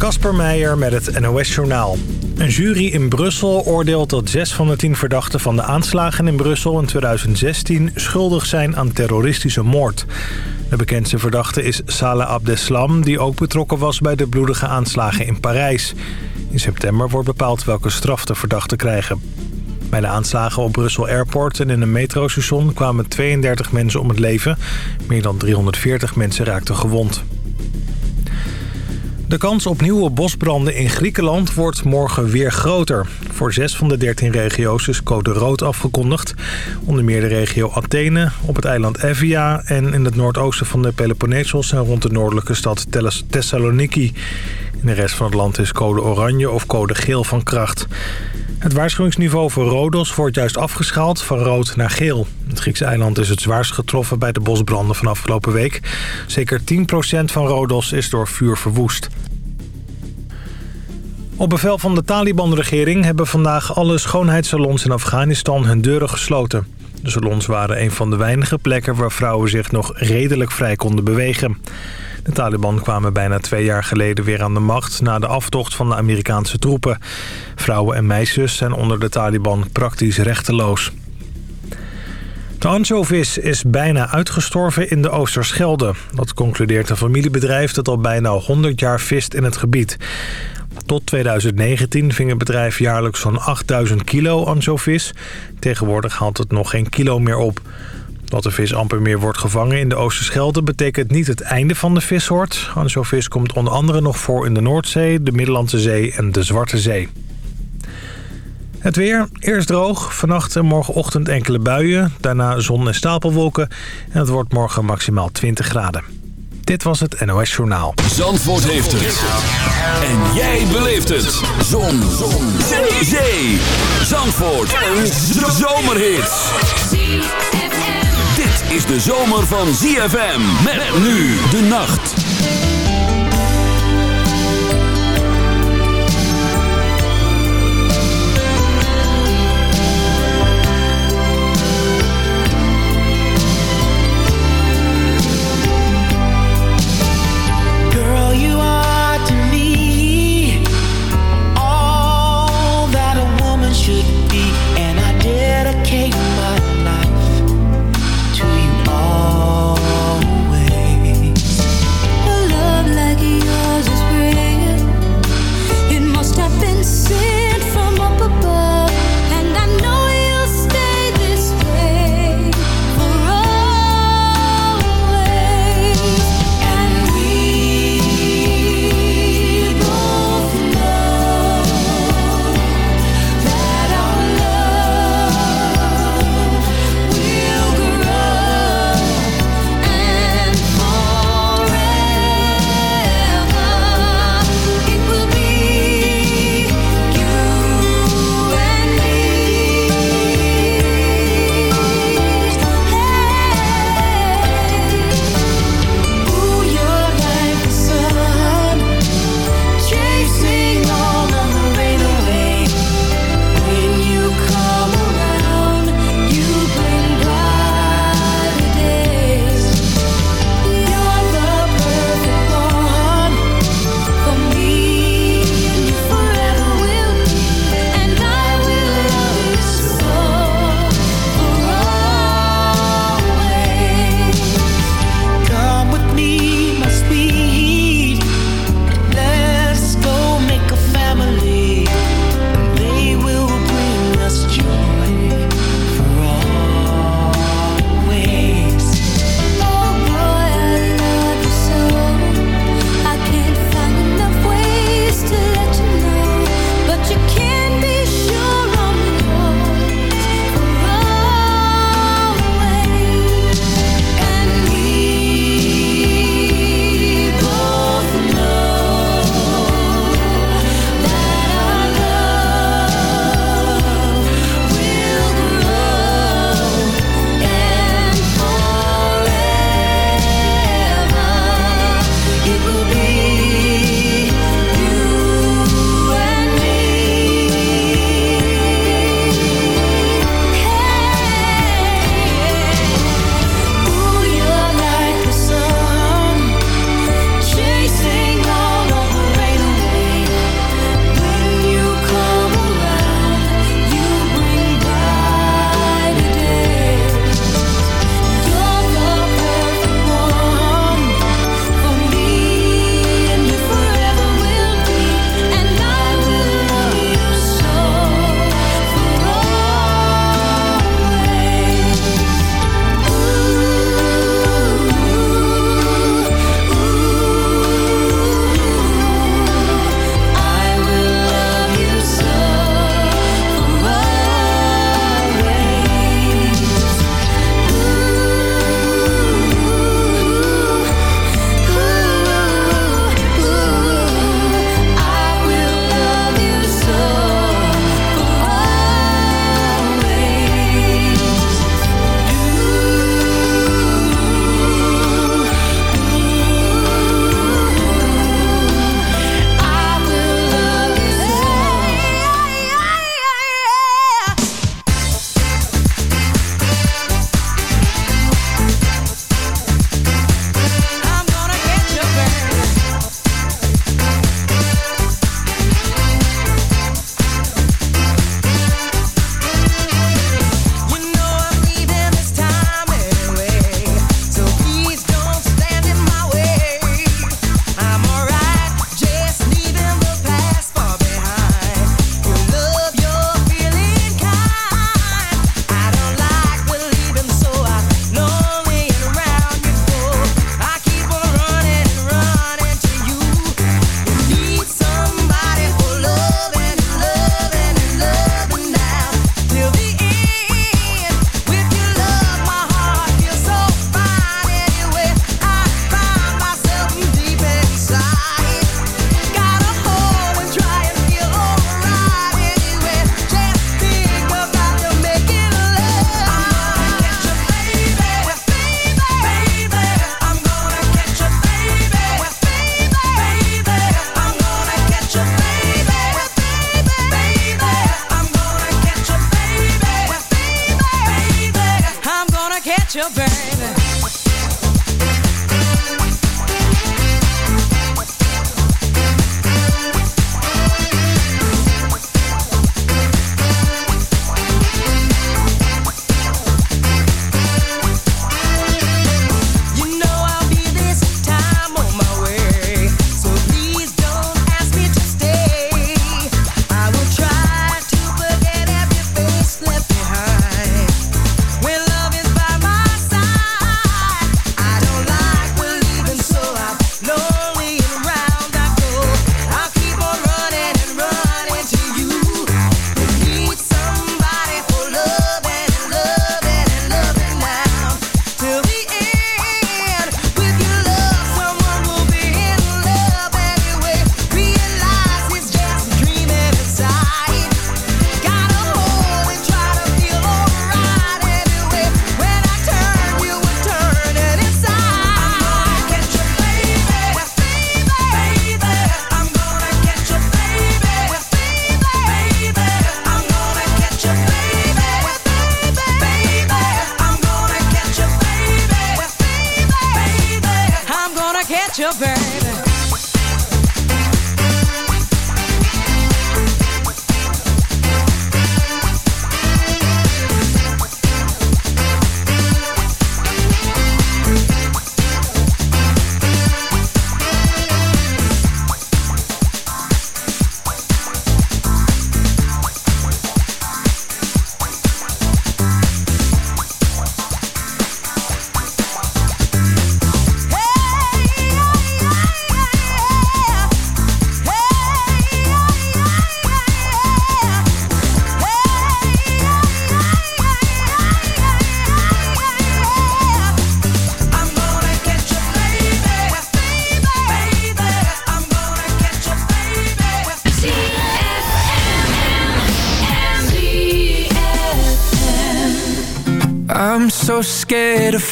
Kasper Meijer met het NOS-journaal. Een jury in Brussel oordeelt dat zes van de tien verdachten van de aanslagen in Brussel in 2016 schuldig zijn aan terroristische moord. De bekendste verdachte is Saleh Abdeslam, die ook betrokken was bij de bloedige aanslagen in Parijs. In september wordt bepaald welke straf de verdachten krijgen. Bij de aanslagen op Brussel Airport en in een metrostation kwamen 32 mensen om het leven. Meer dan 340 mensen raakten gewond. De kans op nieuwe bosbranden in Griekenland wordt morgen weer groter. Voor zes van de 13 regio's is code rood afgekondigd. Onder meer de regio Athene, op het eiland Evia... en in het noordoosten van de Peloponnesos en rond de noordelijke stad Thessaloniki. In de rest van het land is code oranje of code geel van kracht. Het waarschuwingsniveau voor Rodos wordt juist afgeschaald van rood naar geel. Het Griekse eiland is het zwaarst getroffen bij de bosbranden van afgelopen week. Zeker 10% van Rodos is door vuur verwoest. Op bevel van de Taliban-regering hebben vandaag alle schoonheidssalons in Afghanistan hun deuren gesloten. De salons waren een van de weinige plekken waar vrouwen zich nog redelijk vrij konden bewegen. De Taliban kwamen bijna twee jaar geleden weer aan de macht... na de aftocht van de Amerikaanse troepen. Vrouwen en meisjes zijn onder de Taliban praktisch rechteloos. De ansjovis is bijna uitgestorven in de Oosterschelde. Dat concludeert een familiebedrijf dat al bijna 100 jaar vist in het gebied. Tot 2019 ving het bedrijf jaarlijks zo'n 8000 kilo ansjovis. Tegenwoordig haalt het nog geen kilo meer op. Dat de vis amper meer wordt gevangen in de Oosterschelde... betekent niet het einde van de vissoort. Ansjovis komt onder andere nog voor in de Noordzee, de Middellandse Zee en de Zwarte Zee. Het weer, eerst droog, vannacht en morgenochtend enkele buien... daarna zon en stapelwolken en het wordt morgen maximaal 20 graden. Dit was het NOS Journaal. Zandvoort heeft het. En jij beleeft het. Zon. zon. Zee. Zee. Zandvoort. Een zomerhit dit is de zomer van ZFM. Met nu de nacht.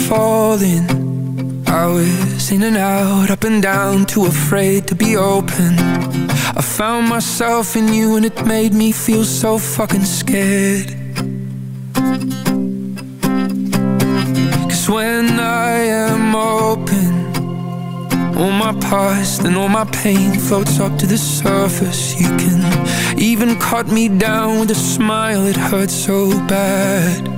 Falling. I was in and out, up and down Too afraid to be open. I found myself in you and it made me feel so fucking scared. Cause when I am open All my past and all my pain floats up to the surface. You can even cut me down with a smile It hurts so bad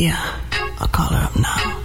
Yeah, I'll call her up now.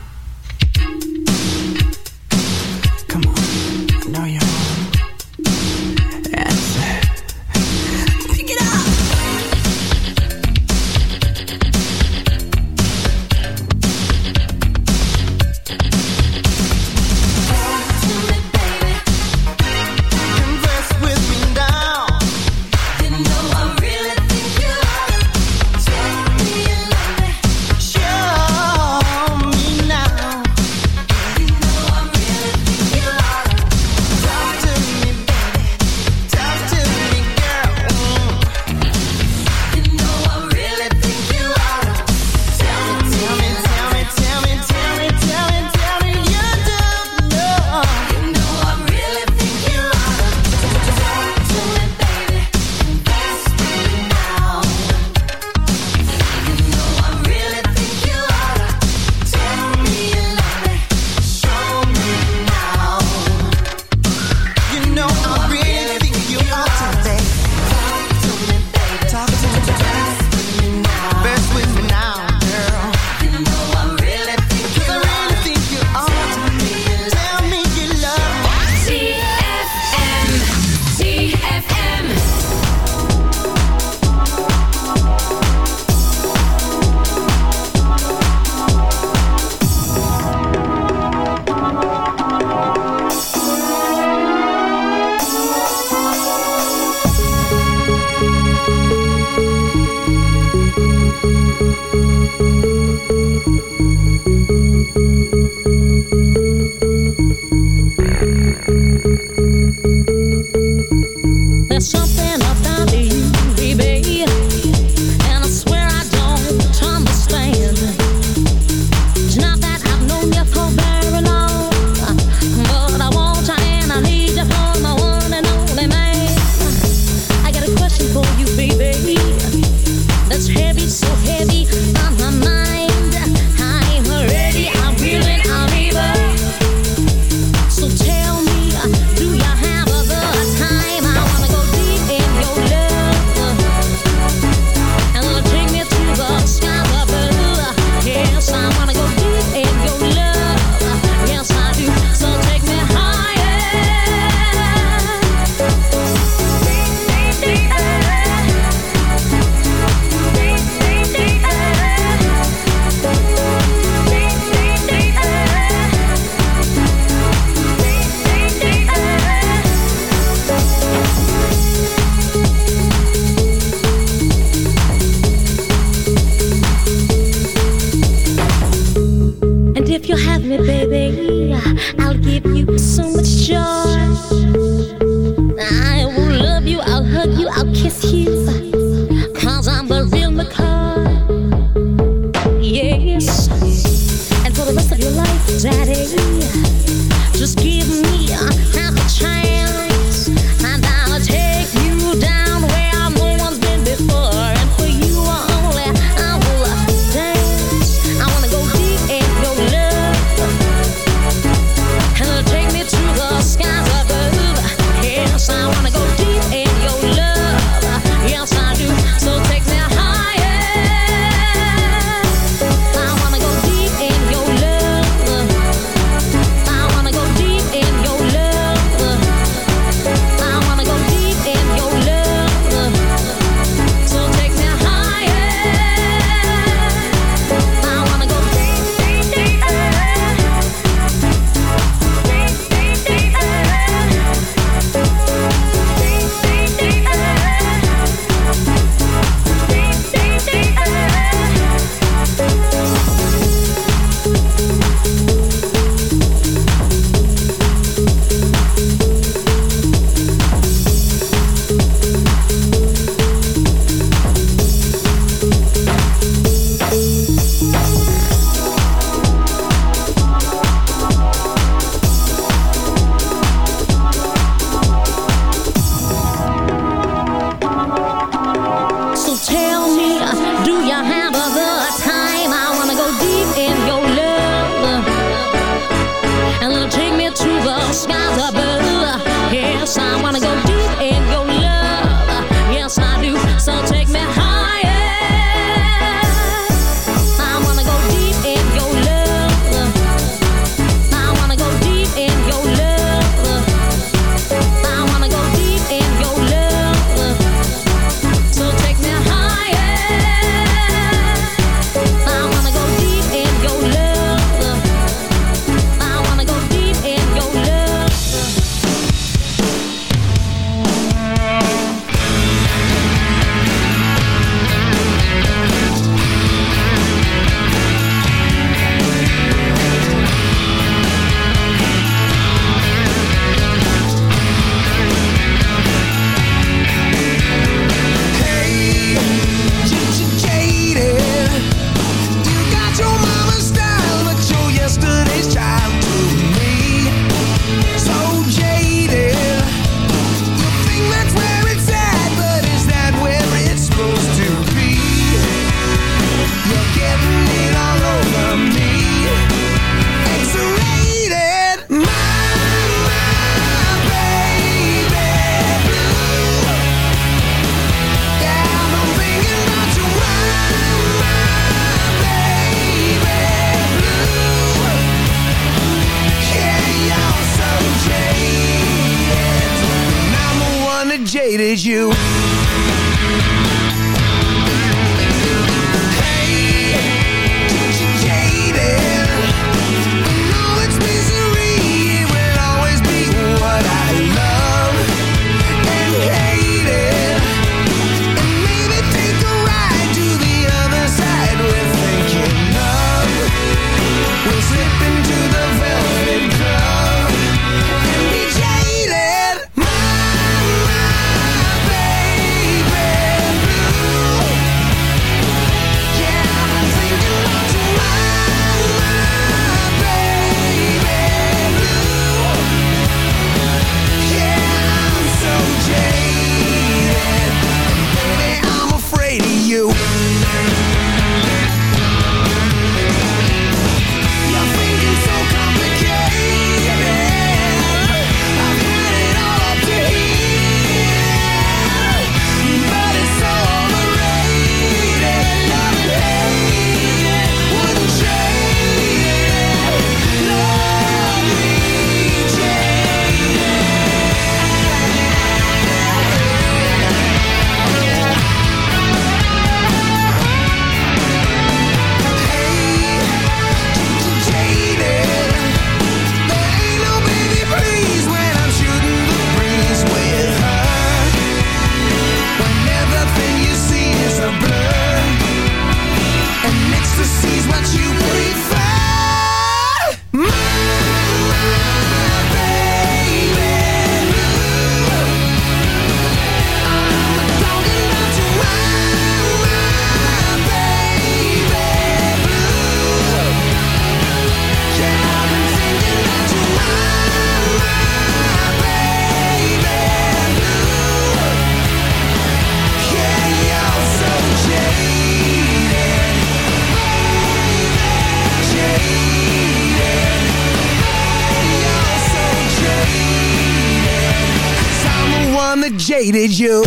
needed you.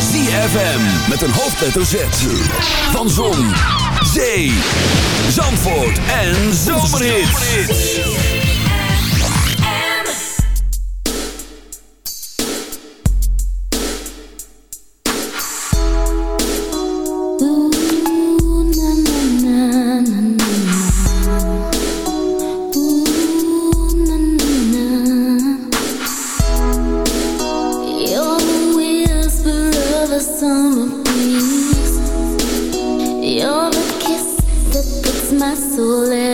ZFM met een hoofdletter Z van Zon, Rasul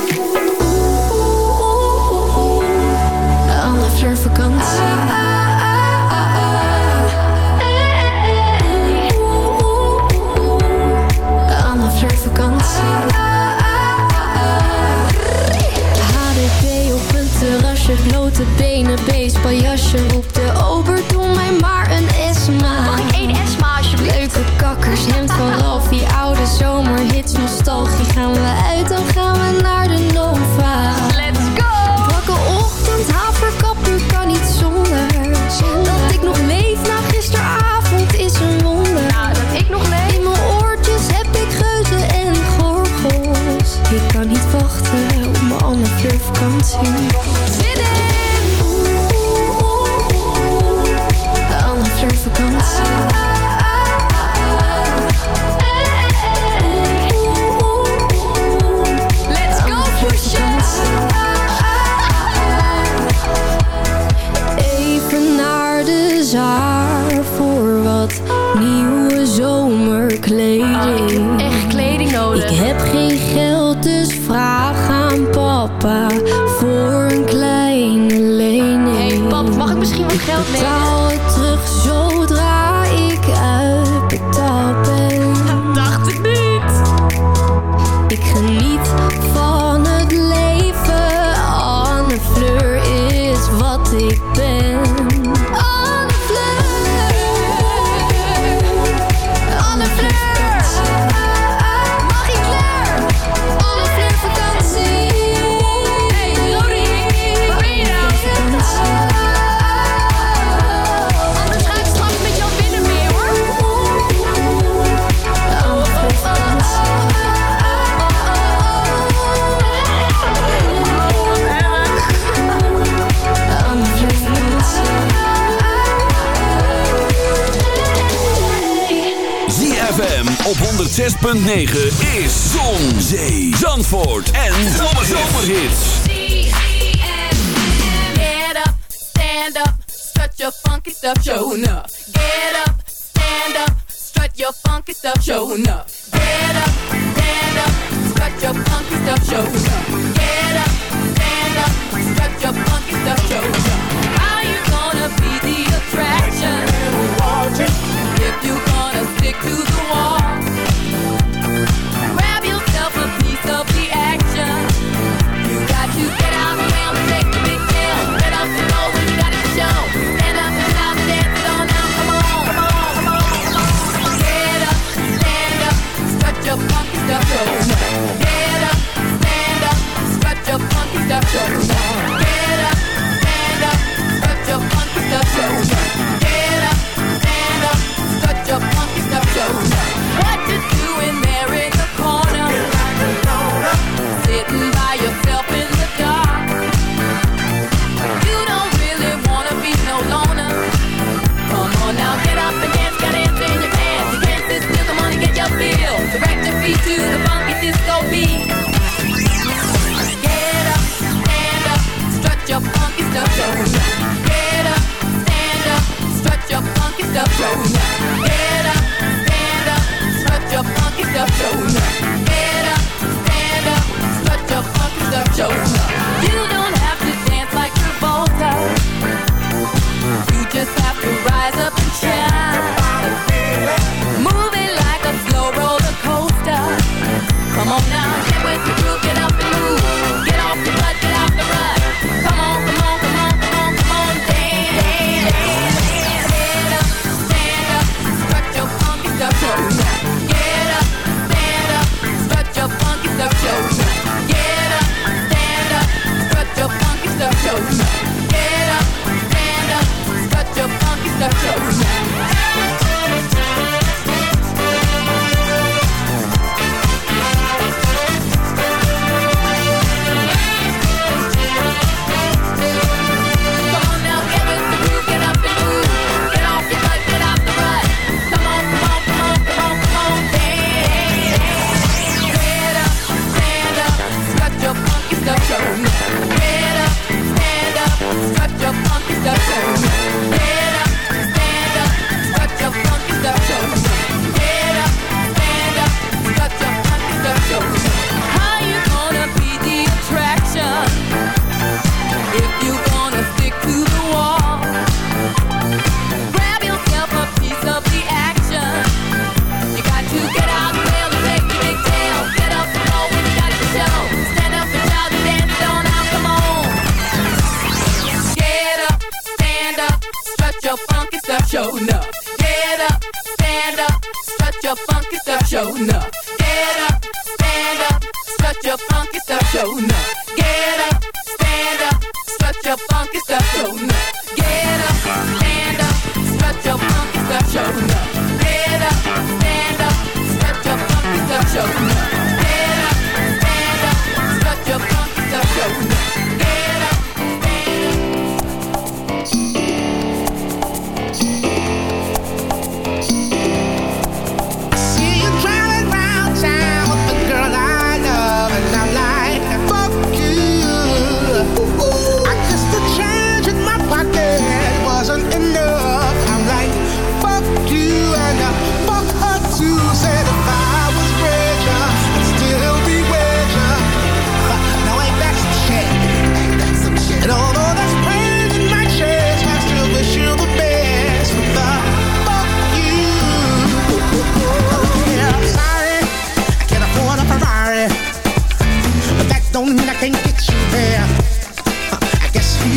blote benen, beest, paljasje op de ober, doe mij maar een Esma Mag ik één Esma alsjeblieft? Leuke kakkers, hemd van Raffie, die oude zomerhits Nostalgie, gaan we uit, dan gaan we 9.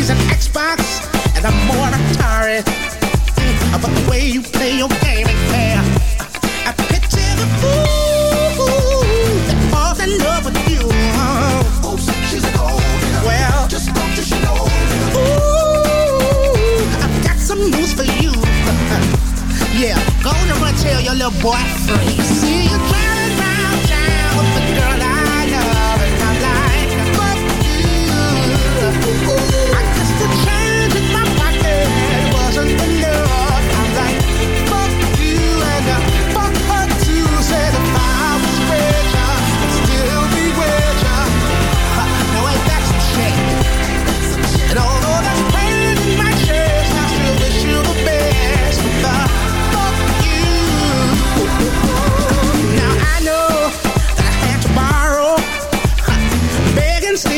plays an Xbox and I'm more an Atari. But the way you play your game ain't fair. I picture the fool that falls in love with you. Oh, she's a gold digger. Well, just don't you she know? Ooh, I've got some news for you. yeah, go on and tell your little boy free. See you later.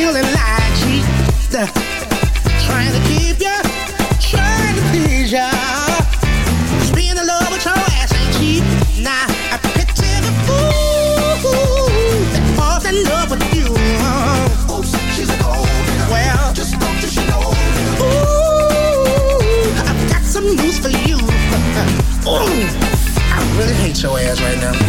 feeling like she's trying to keep you, trying to please you. Cause being in love with your ass ain't cheap. Nah, I picture the fool that falls in love with you. Oh, she's a gold. Well, just don't you know. Ooh, I've got some news for you. Ooh, I really hate your ass right now.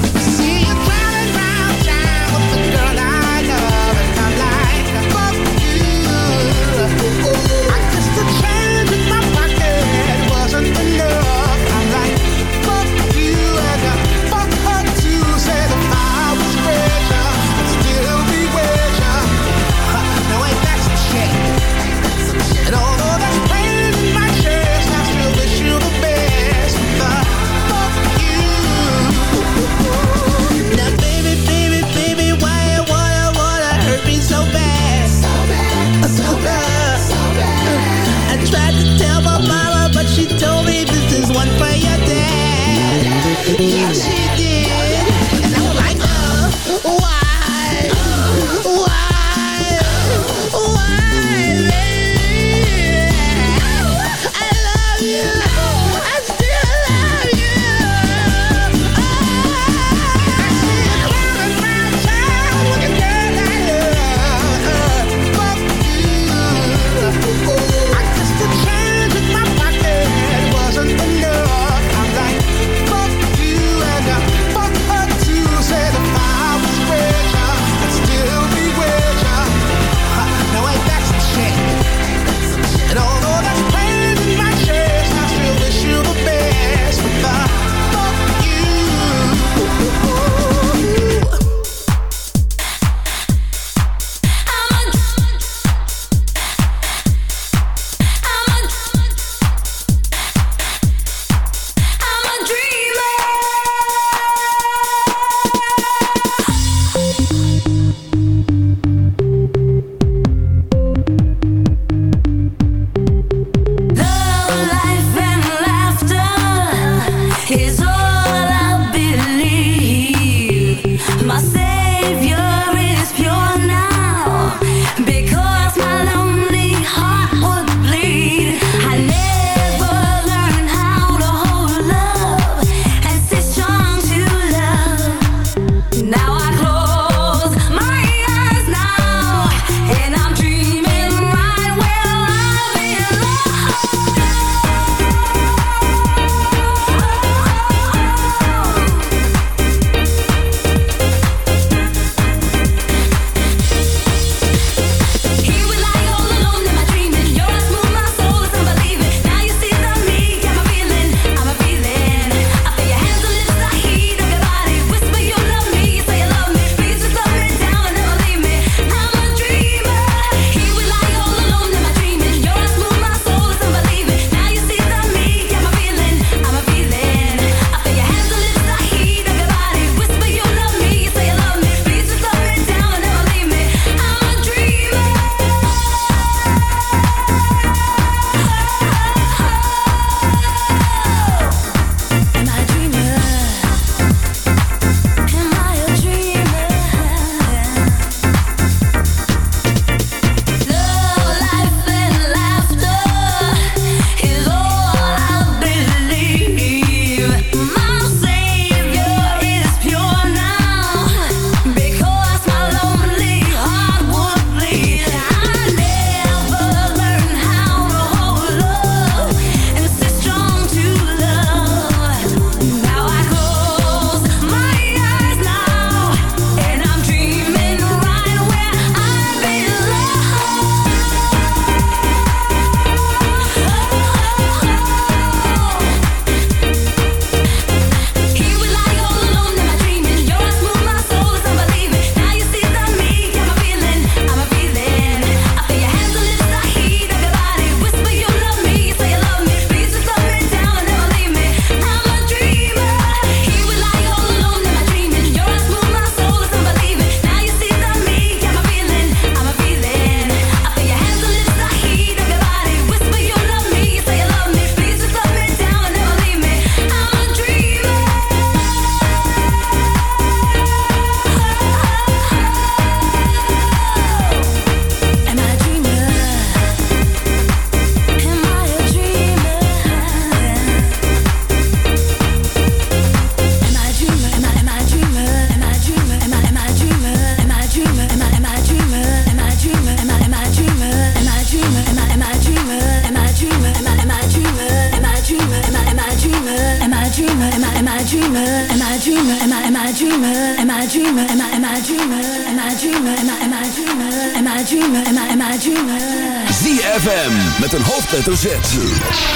Hoofdletter Z.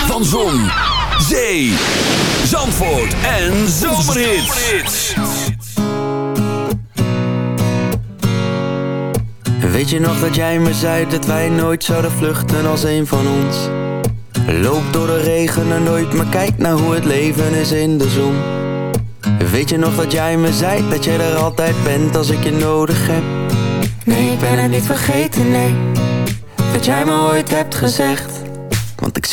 Van Zon, Zee, Zandvoort en Zomerhits. Weet je nog dat jij me zei dat wij nooit zouden vluchten als een van ons? Loop door de regen en nooit, maar kijk naar hoe het leven is in de zon. Weet je nog dat jij me zei dat jij er altijd bent als ik je nodig heb? Nee, ik ben het niet vergeten, nee. Wat jij me ooit hebt gezegd.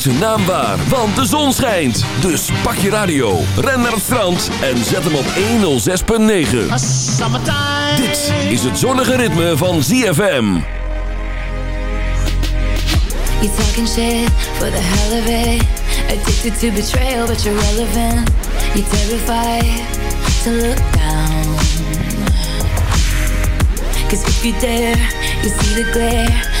Zijn naam waar, want de zon schijnt. Dus pak je radio, ren naar het strand en zet hem op 106.9. Dit is het zonnige ritme van ZFM. You talking shit for the hell of it. Addicted to betrayal, but you're relevant. You're terrified to look down. Cause if you dare, you see the glare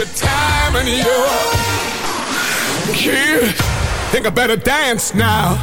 extra time and your kid. Think I better dance now.